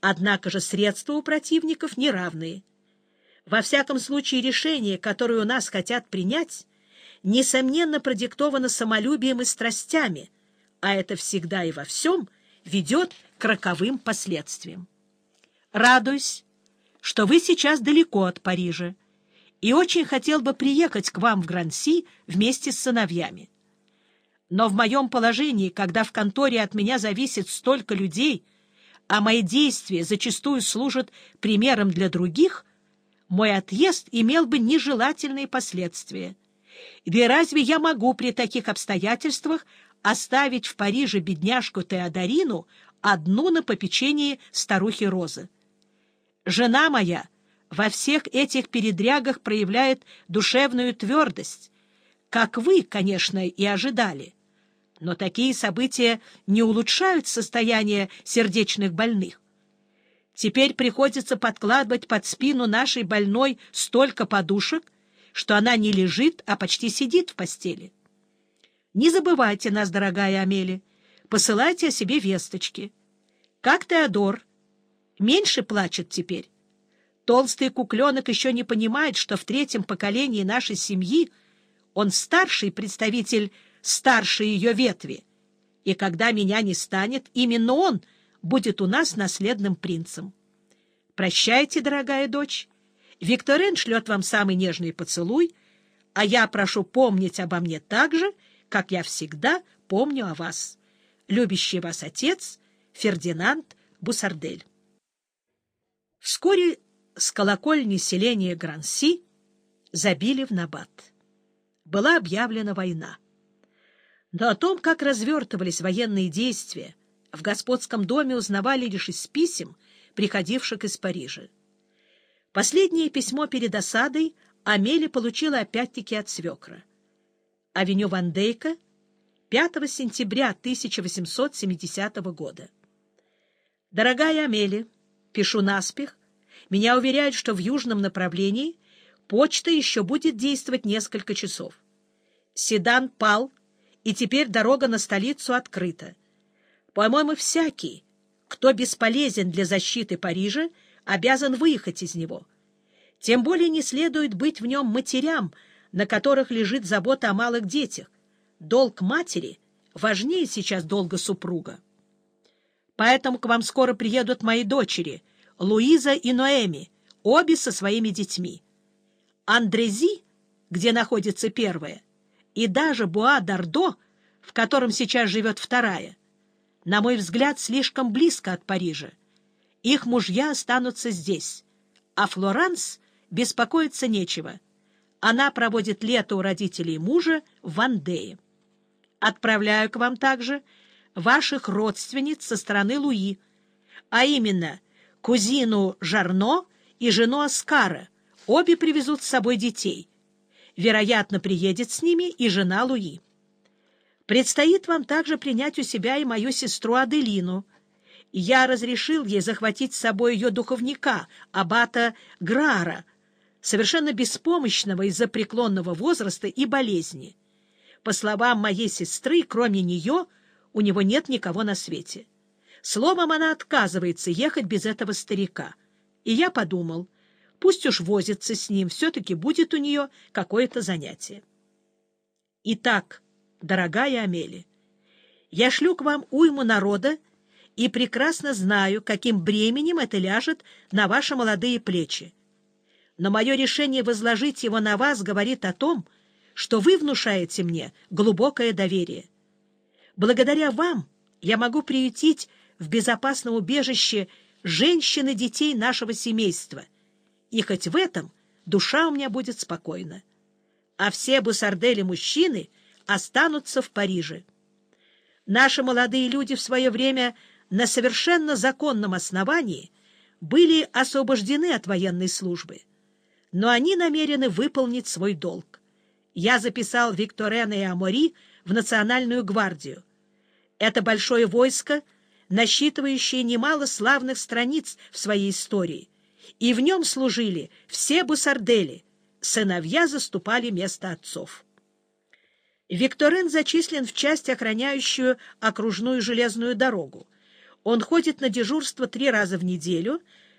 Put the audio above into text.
Однако же средства у противников неравные. Во всяком случае, решение, которое у нас хотят принять, несомненно продиктовано самолюбием и страстями, а это всегда и во всем ведет к роковым последствиям. Радуюсь, что вы сейчас далеко от Парижа, и очень хотел бы приехать к вам в Гранси вместе с сыновьями. Но в моем положении, когда в конторе от меня зависит столько людей, а мои действия зачастую служат примером для других, мой отъезд имел бы нежелательные последствия. Да разве я могу при таких обстоятельствах оставить в Париже бедняжку Теодорину одну на попечении старухи Розы? Жена моя во всех этих передрягах проявляет душевную твердость, как вы, конечно, и ожидали. Но такие события не улучшают состояние сердечных больных. Теперь приходится подкладывать под спину нашей больной столько подушек, что она не лежит, а почти сидит в постели. Не забывайте нас, дорогая Амели, посылайте о себе весточки. Как Теодор? Меньше плачет теперь. Толстый кукленок еще не понимает, что в третьем поколении нашей семьи он старший представитель старшей ее ветви, и когда меня не станет, именно он будет у нас наследным принцем. Прощайте, дорогая дочь. Викторин шлет вам самый нежный поцелуй, а я прошу помнить обо мне так же, как я всегда помню о вас. Любящий вас отец Фердинанд Бусардель. Вскоре с колокольни селения Гранси забили в набат. Была объявлена война. Но о том, как развертывались военные действия, в господском доме узнавали лишь из писем, приходивших из Парижа. Последнее письмо перед осадой Амели получила опять-таки от свекра. Авеню Ван Дейка, 5 сентября 1870 года. «Дорогая Амели, пишу наспех, меня уверяют, что в южном направлении почта еще будет действовать несколько часов. Седан пал, и теперь дорога на столицу открыта. По-моему, всякий, кто бесполезен для защиты Парижа, обязан выехать из него. Тем более не следует быть в нем матерям, на которых лежит забота о малых детях. Долг матери важнее сейчас долга супруга. Поэтому к вам скоро приедут мои дочери, Луиза и Ноэми, обе со своими детьми. Андрези, где находится первая, и даже Буа-Дардо, в котором сейчас живет вторая, на мой взгляд, слишком близко от Парижа. Их мужья останутся здесь, а Флоранс беспокоиться нечего. Она проводит лето у родителей мужа в Вандее. Отправляю к вам также ваших родственниц со стороны Луи, а именно кузину Жарно и жену Оскара. Обе привезут с собой детей. Вероятно, приедет с ними и жена Луи. Предстоит вам также принять у себя и мою сестру Аделину. Я разрешил ей захватить с собой ее духовника, аббата Грара, совершенно беспомощного из-за преклонного возраста и болезни. По словам моей сестры, кроме нее, у него нет никого на свете. Словом, она отказывается ехать без этого старика. И я подумал, пусть уж возится с ним, все-таки будет у нее какое-то занятие. Итак, дорогая Амели, я шлю к вам уйму народа и прекрасно знаю, каким бременем это ляжет на ваши молодые плечи. Но мое решение возложить его на вас говорит о том, что вы внушаете мне глубокое доверие. Благодаря вам я могу приютить в безопасном убежище женщин и детей нашего семейства, и хоть в этом душа у меня будет спокойна. А все бусардели-мужчины останутся в Париже. Наши молодые люди в свое время на совершенно законном основании были освобождены от военной службы, но они намерены выполнить свой долг. Я записал Викторена и Амори в Национальную гвардию. Это большое войско — насчитывающее немало славных страниц в своей истории, и в нем служили все бусардели, сыновья заступали место отцов. Викторин зачислен в часть, охраняющую окружную железную дорогу. Он ходит на дежурство три раза в неделю